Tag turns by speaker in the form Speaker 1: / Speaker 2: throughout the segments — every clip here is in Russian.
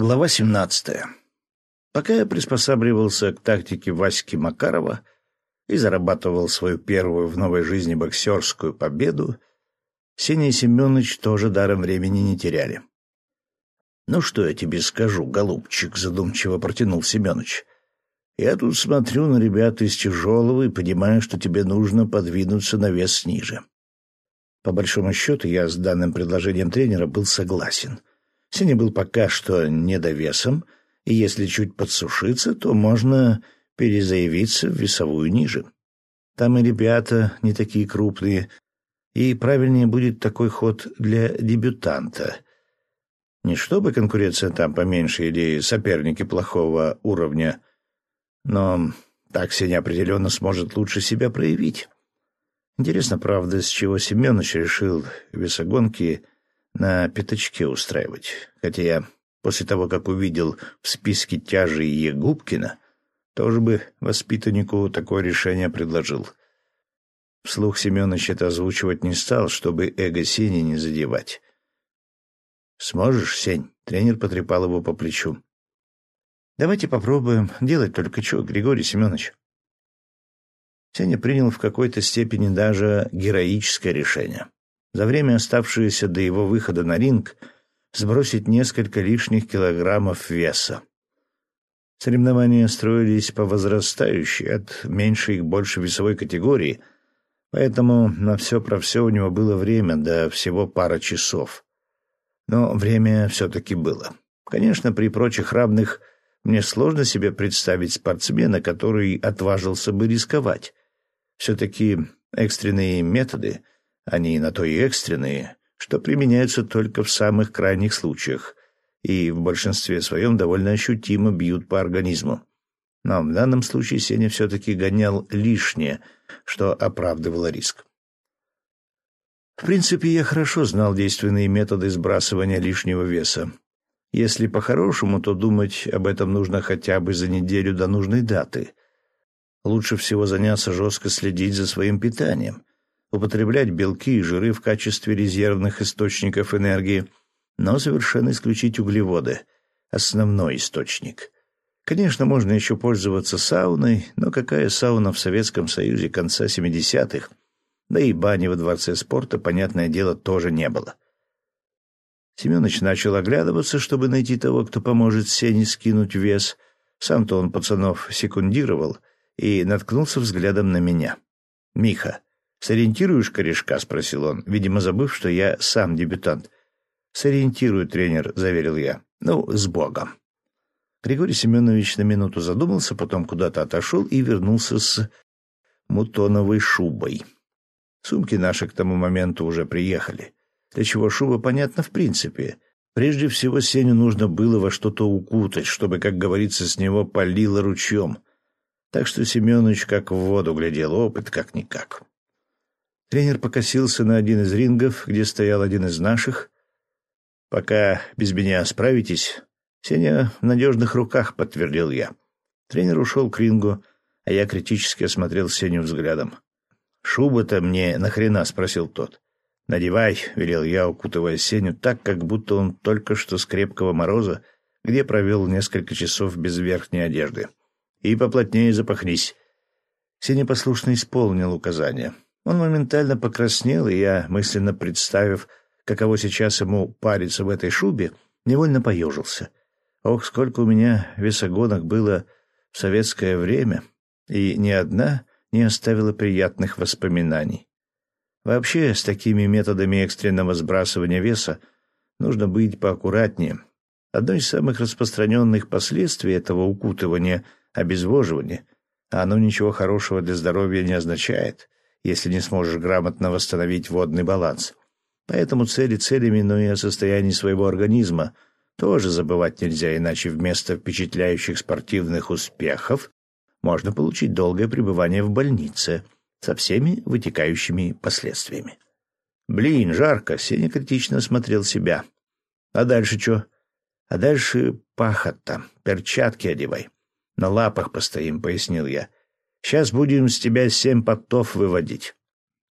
Speaker 1: Глава 17. Пока я приспосабливался к тактике Васьки Макарова и зарабатывал свою первую в новой жизни боксерскую победу, Сеня и Семенович тоже даром времени не теряли. «Ну что я тебе скажу, голубчик?» — задумчиво протянул Семенович. «Я тут смотрю на ребят из тяжелого и понимаю, что тебе нужно подвинуться на вес ниже». По большому счету, я с данным предложением тренера был согласен — Сеня был пока что недовесом, и если чуть подсушиться, то можно перезаявиться в весовую ниже. Там и ребята не такие крупные, и правильнее будет такой ход для дебютанта. Не чтобы конкуренция там поменьше или соперники плохого уровня, но так Сеня определенно сможет лучше себя проявить. Интересно, правда, с чего Семенович решил весогонки на пятачке устраивать. Хотя я после того, как увидел в списке тяжей Егубкина, тоже бы воспитаннику такое решение предложил. Вслух Семенович это озвучивать не стал, чтобы эго Сени не задевать. «Сможешь, Сень?» — тренер потрепал его по плечу. «Давайте попробуем. Делать только что, Григорий Семенович». Сеня принял в какой-то степени даже героическое решение за время, оставшееся до его выхода на ринг, сбросить несколько лишних килограммов веса. Соревнования строились по возрастающей, от меньшей к большей весовой категории, поэтому на все про все у него было время, до всего пара часов. Но время все-таки было. Конечно, при прочих равных мне сложно себе представить спортсмена, который отважился бы рисковать. Все-таки экстренные методы — они на то и экстренные, что применяются только в самых крайних случаях и в большинстве своем довольно ощутимо бьют по организму. Но в данном случае Сеня все-таки гонял лишнее, что оправдывало риск. В принципе, я хорошо знал действенные методы сбрасывания лишнего веса. Если по-хорошему, то думать об этом нужно хотя бы за неделю до нужной даты. Лучше всего заняться жестко следить за своим питанием, употреблять белки и жиры в качестве резервных источников энергии, но совершенно исключить углеводы — основной источник. Конечно, можно еще пользоваться сауной, но какая сауна в Советском Союзе конца 70-х? Да и бани во Дворце спорта, понятное дело, тоже не было. Семенович начал оглядываться, чтобы найти того, кто поможет Сене скинуть вес. Сам-то он пацанов секундировал и наткнулся взглядом на меня. «Миха, «Сориентируешь корешка?» — спросил он, видимо, забыв, что я сам дебютант. «Сориентирую, тренер», — заверил я. «Ну, с Богом». Григорий Семенович на минуту задумался, потом куда-то отошел и вернулся с мутоновой шубой. Сумки наши к тому моменту уже приехали. Для чего шуба, понятно, в принципе. Прежде всего, Сеню нужно было во что-то укутать, чтобы, как говорится, с него полило ручьем. Так что Семенович как в воду глядел, опыт как-никак. Тренер покосился на один из рингов, где стоял один из наших. «Пока без меня справитесь, Сеня в надежных руках», — подтвердил я. Тренер ушел к рингу, а я критически осмотрел Сеню взглядом. «Шуба-то мне нахрена?» — спросил тот. «Надевай», — велел я, укутывая Сеню так, как будто он только что с крепкого мороза, где провел несколько часов без верхней одежды. «И поплотнее запахнись». Сеня послушно исполнил указания. Он моментально покраснел, и я, мысленно представив, каково сейчас ему париться в этой шубе, невольно поежился. Ох, сколько у меня весогонок было в советское время, и ни одна не оставила приятных воспоминаний. Вообще, с такими методами экстренного сбрасывания веса нужно быть поаккуратнее. Одно из самых распространенных последствий этого укутывания — обезвоживание, а оно ничего хорошего для здоровья не означает — если не сможешь грамотно восстановить водный баланс. Поэтому цели целями, но и о состоянии своего организма тоже забывать нельзя, иначе вместо впечатляющих спортивных успехов можно получить долгое пребывание в больнице со всеми вытекающими последствиями. «Блин, жарко!» — Сеня критично смотрел себя. «А дальше что?» «А дальше пахота. Перчатки одевай. На лапах постоим», — пояснил я. Сейчас будем с тебя семь потов выводить.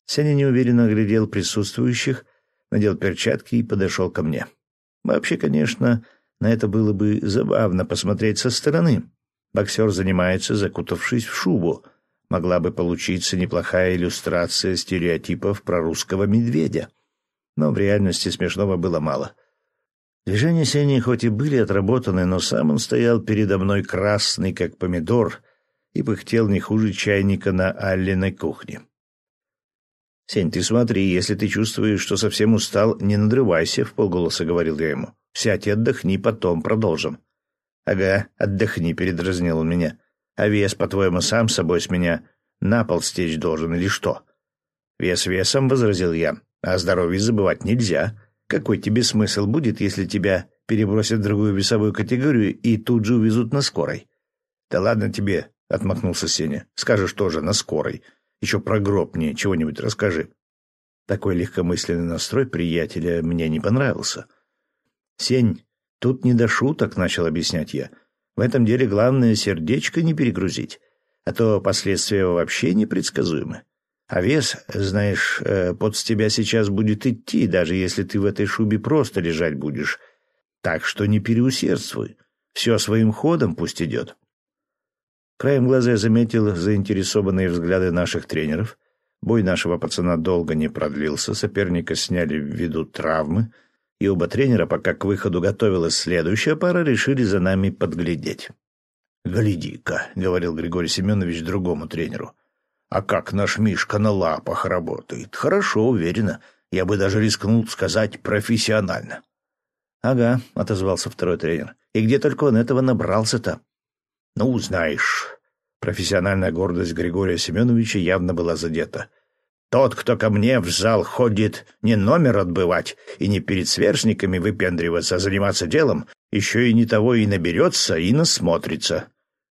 Speaker 1: Сеня неуверенно оглядел присутствующих, надел перчатки и подошел ко мне. Вообще, конечно, На это было бы забавно посмотреть со стороны. Боксер занимается, закутавшись в шубу. Могла бы получиться неплохая иллюстрация стереотипов про русского медведя. Но в реальности смешного было мало. Движения Сени хоть и были отработаны, но сам он стоял передо мной красный, как помидор, и пыхтел не хуже чайника на Алленой кухне. «Сень, ты смотри, если ты чувствуешь, что совсем устал, не надрывайся», — в полголоса говорил я ему. «Сядь и отдохни, потом продолжим». «Ага, отдохни», — передразнил он меня. «А вес, по-твоему, сам собой с меня на пол стечь должен или что?» «Вес весом», — возразил я, — «а о здоровье забывать нельзя. Какой тебе смысл будет, если тебя перебросят в другую весовую категорию и тут же увезут на скорой?» «Да ладно тебе», — отмахнулся Сеня. «Скажешь тоже на скорой. Еще про гроб мне чего-нибудь расскажи». Такой легкомысленный настрой приятеля мне не понравился. «Сень, тут не до шуток», — начал объяснять я. «В этом деле главное сердечко не перегрузить, а то последствия вообще непредсказуемы. А вес, знаешь, э, под тебя сейчас будет идти, даже если ты в этой шубе просто лежать будешь. Так что не переусердствуй. Все своим ходом пусть идет». Краем глаза я заметил заинтересованные взгляды наших тренеров. Бой нашего пацана долго не продлился, соперника сняли ввиду травмы, и оба тренера, пока к выходу готовилась следующая пара, решили за нами подглядеть. «Гляди-ка», — говорил Григорий Семенович другому тренеру. «А как наш Мишка на лапах работает? Хорошо, уверенно. Я бы даже рискнул сказать профессионально». «Ага», — отозвался второй тренер. «И где только он этого набрался-то?» Ну, знаешь, профессиональная гордость Григория Семеновича явно была задета. Тот, кто ко мне в зал ходит, не номер отбывать и не перед сверстниками выпендриваться, а заниматься делом, еще и не того и наберется, и насмотрится.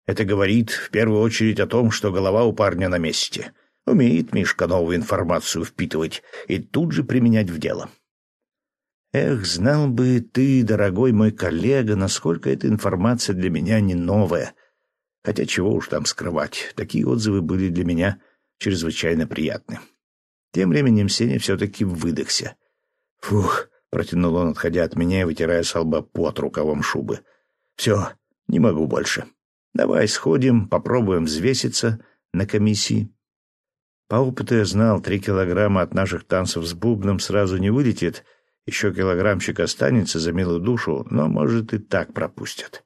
Speaker 1: Это говорит в первую очередь о том, что голова у парня на месте. Умеет Мишка новую информацию впитывать и тут же применять в дело. Эх, знал бы ты, дорогой мой коллега, насколько эта информация для меня не новая — Хотя чего уж там скрывать, такие отзывы были для меня чрезвычайно приятны. Тем временем Сеня все-таки выдохся. «Фух», — протянул он, отходя от меня и вытирая с лба пот рукавом шубы. «Все, не могу больше. Давай сходим, попробуем взвеситься на комиссии». По опыту я знал, три килограмма от наших танцев с бубном сразу не вылетит, еще килограммчик останется за милую душу, но, может, и так пропустят.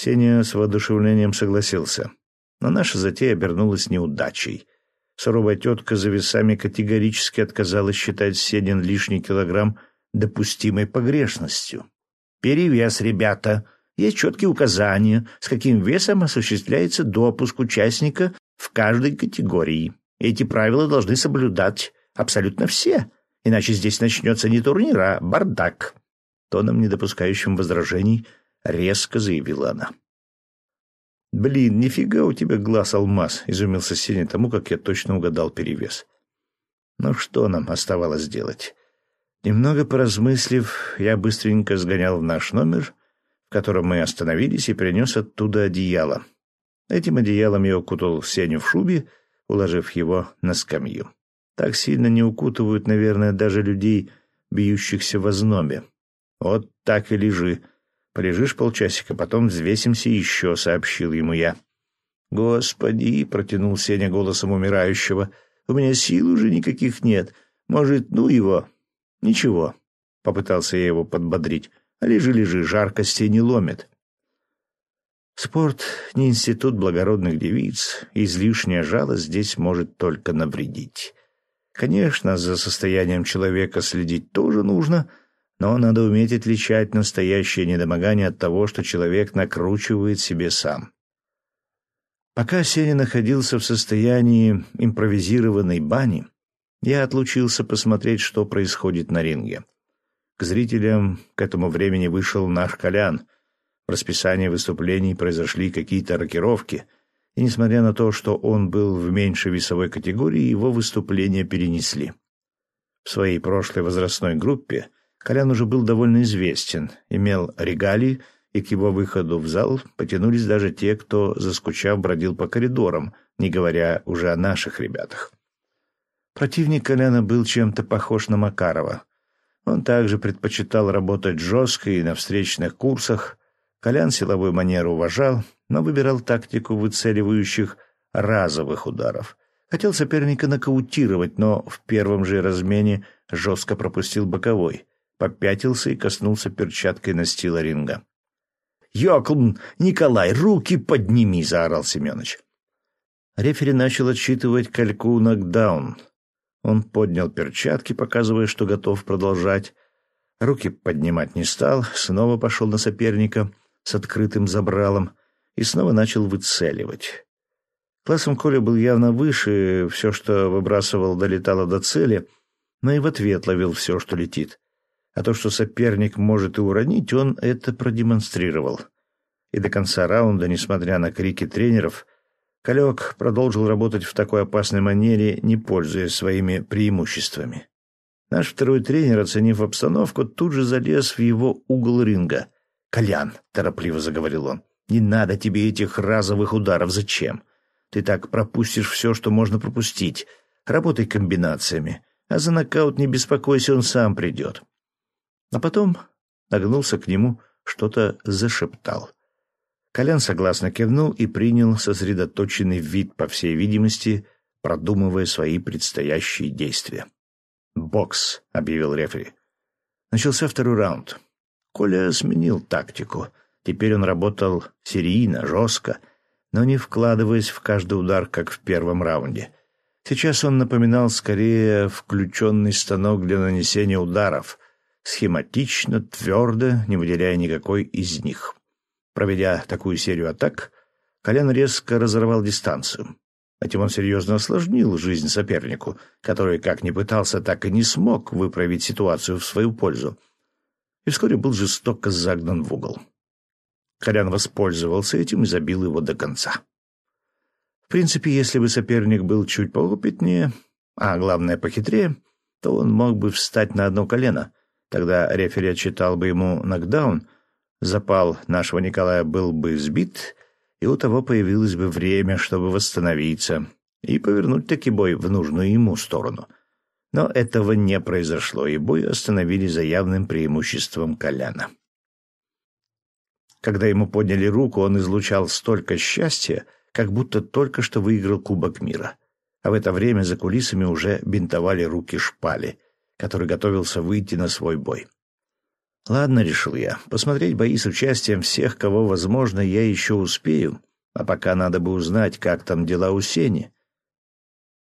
Speaker 1: Сеня с воодушевлением согласился. Но наша затея обернулась неудачей. Суровая тетка за весами категорически отказалась считать Сенин лишний килограмм допустимой погрешностью. «Перевес, ребята. Есть четкие указания, с каким весом осуществляется допуск участника в каждой категории. Эти правила должны соблюдать абсолютно все, иначе здесь начнется не турнир, а бардак». Тоном, не допускающим возражений, — резко заявила она. «Блин, нифига у тебя глаз алмаз!» — изумился Сеня тому, как я точно угадал перевес. «Ну что нам оставалось делать?» Немного поразмыслив, я быстренько сгонял в наш номер, в котором мы остановились, и принес оттуда одеяло. Этим одеялом я укутал Сеню в шубе, уложив его на скамью. Так сильно не укутывают, наверное, даже людей, бьющихся в ознобе. Вот так и лежи, Полежишь полчасика, потом взвесимся еще», — сообщил ему я. «Господи!» — протянул Сеня голосом умирающего. «У меня сил уже никаких нет. Может, ну его?» «Ничего», — попытался я его подбодрить. «Лежи, лежи, жаркости не ломит». Спорт — не институт благородных девиц, излишняя жалость здесь может только навредить. Конечно, за состоянием человека следить тоже нужно — но надо уметь отличать настоящее недомогание от того, что человек накручивает себе сам. Пока Сеня находился в состоянии импровизированной бани, я отлучился посмотреть, что происходит на ринге. К зрителям к этому времени вышел наш Колян. В расписании выступлений произошли какие-то рокировки, и несмотря на то, что он был в меньшей весовой категории, его выступления перенесли. В своей прошлой возрастной группе Колян уже был довольно известен, имел регалии, и к его выходу в зал потянулись даже те, кто, заскучав, бродил по коридорам, не говоря уже о наших ребятах. Противник Коляна был чем-то похож на Макарова. Он также предпочитал работать жестко и на встречных курсах. Колян силовую манеру уважал, но выбирал тактику выцеливающих разовых ударов. Хотел соперника нокаутировать, но в первом же размене жестко пропустил боковой, попятился и коснулся перчаткой настила ринга. «Йоклн, Николай, руки подними!» — заорал Семенович. Рефери начал отсчитывать кальку нокдаун. Он поднял перчатки, показывая, что готов продолжать. Руки поднимать не стал, снова пошел на соперника с открытым забралом и снова начал выцеливать. Классом Коля был явно выше, все, что выбрасывал, долетало до цели, но и в ответ ловил все, что летит. А то, что соперник может и уронить, он это продемонстрировал. И до конца раунда, несмотря на крики тренеров, Калек продолжил работать в такой опасной манере, не пользуясь своими преимуществами. Наш второй тренер, оценив обстановку, тут же залез в его угол ринга. «Колян», — торопливо заговорил он, — «не надо тебе этих разовых ударов. Зачем? Ты так пропустишь все, что можно пропустить. Работай комбинациями. А за нокаут не беспокойся, он сам придет. А потом нагнулся к нему, что-то зашептал. Колян согласно кивнул и принял сосредоточенный вид, по всей видимости, продумывая свои предстоящие действия. «Бокс», — объявил рефери. Начался второй раунд. Коля сменил тактику. Теперь он работал серийно, жестко, но не вкладываясь в каждый удар, как в первом раунде. Сейчас он напоминал скорее включенный станок для нанесения ударов, схематично, твердо, не выделяя никакой из них. Проведя такую серию атак, Колян резко разорвал дистанцию. Этим он серьезно осложнил жизнь сопернику, который, как ни пытался, так и не смог выправить ситуацию в свою пользу. И вскоре был жестоко загнан в угол. Колян воспользовался этим и забил его до конца. В принципе, если бы соперник был чуть поопытнее, а главное похитрее, то он мог бы встать на одно колено. Тогда рефери отчитал бы ему нокдаун, запал нашего Николая был бы сбит, и у того появилось бы время, чтобы восстановиться и повернуть таки бой в нужную ему сторону. Но этого не произошло, и бой остановили за явным преимуществом Коляна. Когда ему подняли руку, он излучал столько счастья, как будто только что выиграл Кубок мира. А в это время за кулисами уже бинтовали руки шпали, который готовился выйти на свой бой. «Ладно», — решил я, — «посмотреть бои с участием всех, кого возможно, я еще успею, а пока надо бы узнать, как там дела у Сени».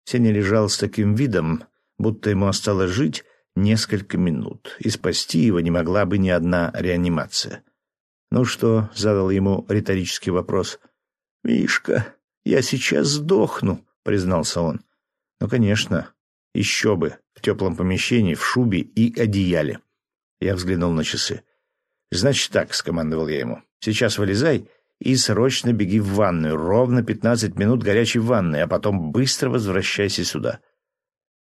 Speaker 1: Сеня лежал с таким видом, будто ему осталось жить несколько минут, и спасти его не могла бы ни одна реанимация. «Ну что?» — задал ему риторический вопрос. «Мишка, я сейчас сдохну», — признался он. «Ну, конечно. Еще бы. В теплом помещении, в шубе и одеяле». Я взглянул на часы. «Значит так», — скомандовал я ему. «Сейчас вылезай и срочно беги в ванную. Ровно пятнадцать минут горячей ванны, а потом быстро возвращайся сюда».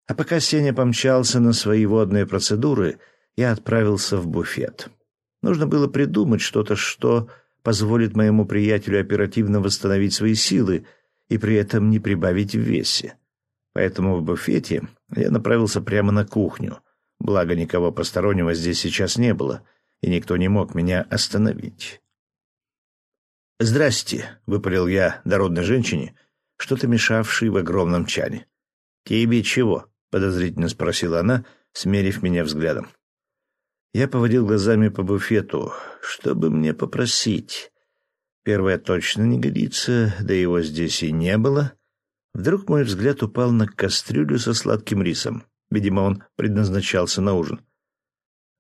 Speaker 1: А пока Сеня помчался на свои водные процедуры, я отправился в буфет. Нужно было придумать что-то, что позволит моему приятелю оперативно восстановить свои силы и при этом не прибавить в весе. Поэтому в буфете я направился прямо на кухню. Благо, никого постороннего здесь сейчас не было, и никто не мог меня остановить. «Здрасте», — выпалил я дородной женщине, что-то мешавшей в огромном чане. «Тебе чего?» — подозрительно спросила она, смерив меня взглядом. Я поводил глазами по буфету. Чтобы мне попросить? Первое точно не годится, да его здесь и не было. Вдруг мой взгляд упал на кастрюлю со сладким рисом. Видимо, он предназначался на ужин.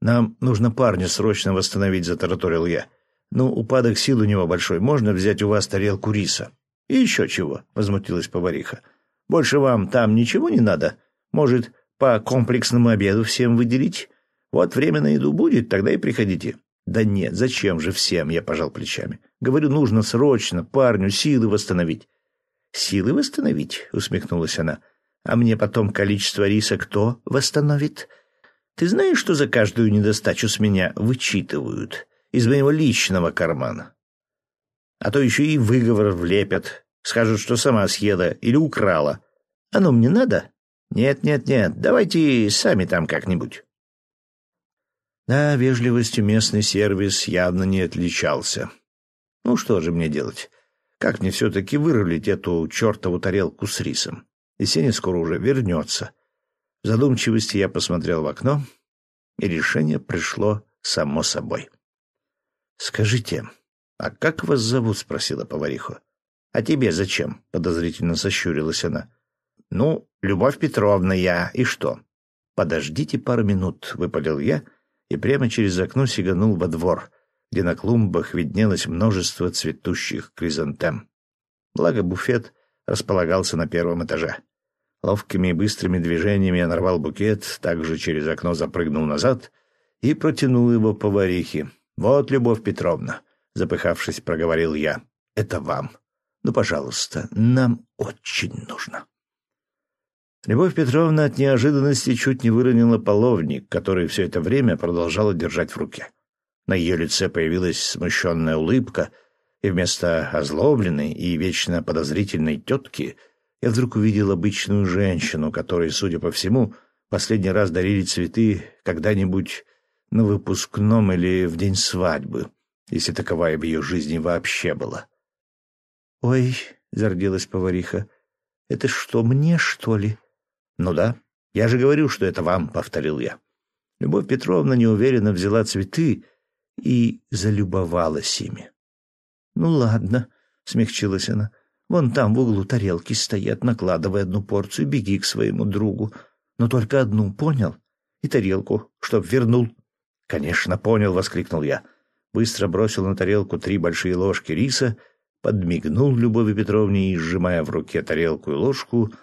Speaker 1: «Нам нужно парня срочно восстановить», — затараторил я. «Ну, упадок сил у него большой. Можно взять у вас тарелку риса?» «И еще чего», — возмутилась повариха. «Больше вам там ничего не надо? Может, по комплексному обеду всем выделить?» Вот время на еду будет, тогда и приходите. Да нет, зачем же всем, я пожал плечами. Говорю, нужно срочно парню силы восстановить. Силы восстановить, усмехнулась она. А мне потом количество риса кто восстановит? Ты знаешь, что за каждую недостачу с меня вычитывают из моего личного кармана? А то еще и выговор влепят, скажут, что сама съела или украла. Оно мне надо? Нет, нет, нет, давайте сами там как-нибудь. Да, вежливостью местный сервис явно не отличался. Ну что же мне делать? Как мне все-таки вырулить эту чертову тарелку с рисом? И Сеня скоро уже вернется. В задумчивости я посмотрел в окно, и решение пришло само собой. «Скажите, а как вас зовут?» — спросила повариха. «А тебе зачем?» — подозрительно сощурилась она. «Ну, Любовь Петровна я. И что?» «Подождите пару минут», — выпалил я и прямо через окно сиганул во двор, где на клумбах виднелось множество цветущих кризантем. Благо буфет располагался на первом этаже. Ловкими и быстрыми движениями я нарвал букет, также через окно запрыгнул назад и протянул его поварихе. «Вот, Любовь Петровна», — запыхавшись, проговорил я, — «это вам. Ну, пожалуйста, нам очень нужно». Любовь Петровна от неожиданности чуть не выронила половник, который все это время продолжала держать в руке. На ее лице появилась смущенная улыбка, и вместо озлобленной и вечно подозрительной тетки я вдруг увидел обычную женщину, которой, судя по всему, последний раз дарили цветы когда-нибудь на выпускном или в день свадьбы, если таковая в ее жизни вообще была. «Ой», — зарделась повариха, — «это что, мне, что ли?» «Ну да, я же говорю, что это вам», — повторил я. Любовь Петровна неуверенно взяла цветы и залюбовалась ими. «Ну ладно», — смягчилась она, — «вон там в углу тарелки стоят, накладывай одну порцию, беги к своему другу. Но только одну, понял? И тарелку, чтоб вернул». «Конечно, понял», — воскликнул я. Быстро бросил на тарелку три большие ложки риса, подмигнул Любови Петровне и, сжимая в руке тарелку и ложку, —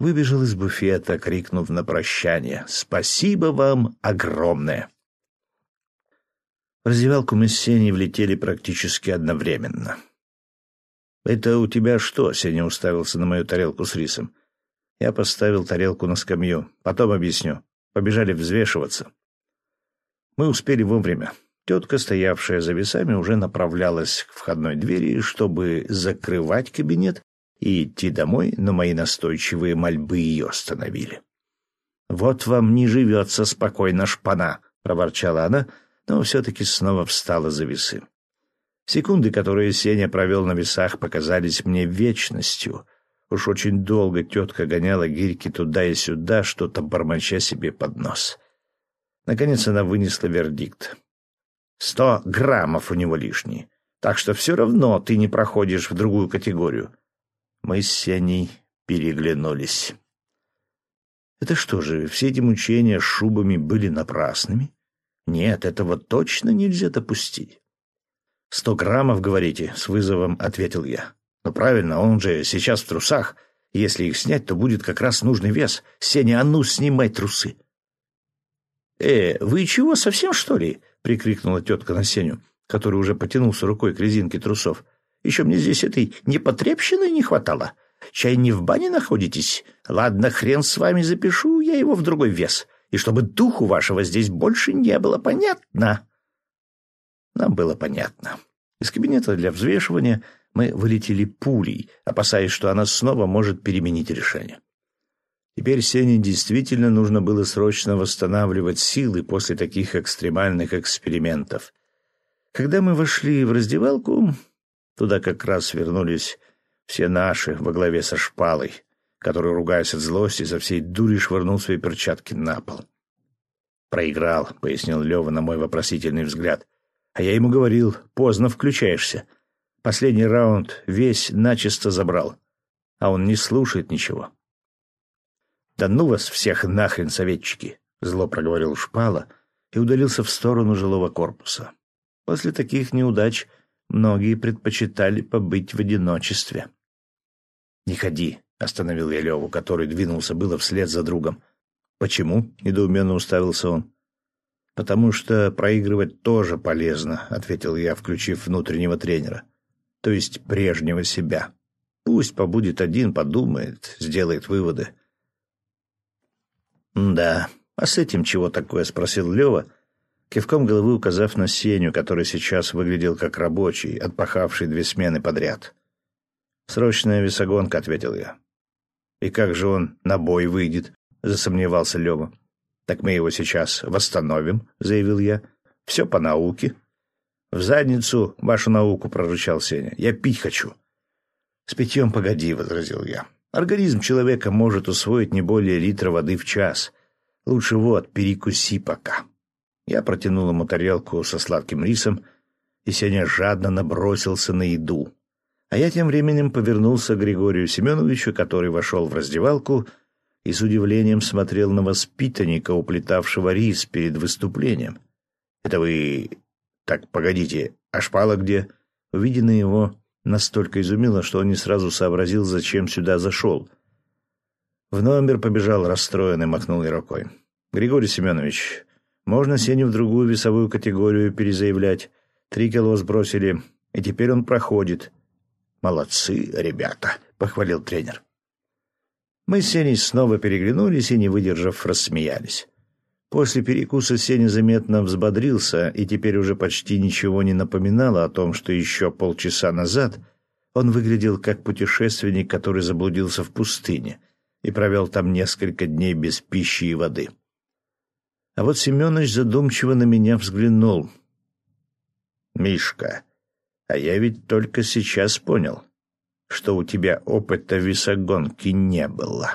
Speaker 1: выбежал из буфета, крикнув на прощание «Спасибо вам огромное!». В раздевалку мы с Сеней влетели практически одновременно. «Это у тебя что?» — Сеня уставился на мою тарелку с рисом. Я поставил тарелку на скамью. Потом объясню. Побежали взвешиваться. Мы успели вовремя. Тетка, стоявшая за весами, уже направлялась к входной двери, чтобы закрывать кабинет и идти домой, но мои настойчивые мольбы ее остановили. «Вот вам не живется спокойно, шпана!» — проворчала она, но все-таки снова встала за весы. Секунды, которые Сеня провел на весах, показались мне вечностью. Уж очень долго тетка гоняла гирьки туда и сюда, что-то бормоча себе под нос. Наконец она вынесла вердикт. «Сто граммов у него лишние, так что все равно ты не проходишь в другую категорию. Мы с Сеней переглянулись. Это что же, все эти мучения с шубами были напрасными? Нет, этого точно нельзя допустить. «Сто граммов, говорите?» — с вызовом ответил я. «Ну правильно, он же сейчас в трусах. Если их снять, то будет как раз нужный вес. Сеня, а ну, снимай трусы!» «Э, вы чего, совсем, что ли?» — прикрикнула тетка на Сеню, который уже потянулся рукой к резинке трусов. Еще мне здесь этой непотребщины не хватало. Чай не в бане находитесь? Ладно, хрен с вами запишу я его в другой вес. И чтобы духу вашего здесь больше не было, понятно?» Нам было понятно. Из кабинета для взвешивания мы вылетели пулей, опасаясь, что она снова может переменить решение. Теперь Сене действительно нужно было срочно восстанавливать силы после таких экстремальных экспериментов. Когда мы вошли в раздевалку, Туда как раз вернулись все наши во главе со шпалой, который, ругаясь от злости, за всей дури швырнул свои перчатки на пол. «Проиграл», — пояснил Лева на мой вопросительный взгляд. «А я ему говорил, поздно включаешься. Последний раунд весь начисто забрал, а он не слушает ничего». «Да ну вас всех нахрен, советчики!» — зло проговорил Шпала и удалился в сторону жилого корпуса. После таких неудач Многие предпочитали побыть в одиночестве. «Не ходи», — остановил я Леву, который двинулся было вслед за другом. «Почему?» — недоуменно уставился он. «Потому что проигрывать тоже полезно», — ответил я, включив внутреннего тренера. «То есть прежнего себя. Пусть побудет один, подумает, сделает выводы». «Да, а с этим чего такое?» — спросил Лева, — кивком головы указав на Сеню, который сейчас выглядел как рабочий, отпахавший две смены подряд. «Срочная весогонка», — ответил я. «И как же он на бой выйдет?» — засомневался Лева. Так мы его сейчас восстановим, заявил я. Все по науке. В задницу вашу науку, прорычал Сеня. Я пить хочу. С питьем погоди, возразил я. Организм человека может усвоить не более литра воды в час. Лучше вот, перекуси пока. Я протянул ему тарелку со сладким рисом, и Сеня жадно набросился на еду. А я тем временем повернулся к Григорию Семеновичу, который вошел в раздевалку и с удивлением смотрел на воспитанника, уплетавшего рис перед выступлением. «Это вы... Так, погодите, а шпала где?» Увиденное его настолько изумило, что он не сразу сообразил, зачем сюда зашел. В номер побежал расстроенный, махнул я рукой. «Григорий Семенович, можно Сеню в другую весовую категорию перезаявлять. Три кило сбросили, и теперь он проходит». «Молодцы, ребята», — похвалил тренер. Мы с Сеней снова переглянулись и, не выдержав, рассмеялись. После перекуса Сеня заметно взбодрился, и теперь уже почти ничего не напоминало о том, что еще полчаса назад он выглядел как путешественник, который заблудился в пустыне и провел там несколько дней без пищи и воды. А вот Семенович задумчиво на меня взглянул. «Мишка, а я ведь только сейчас понял, что у тебя опыта весогонки не было».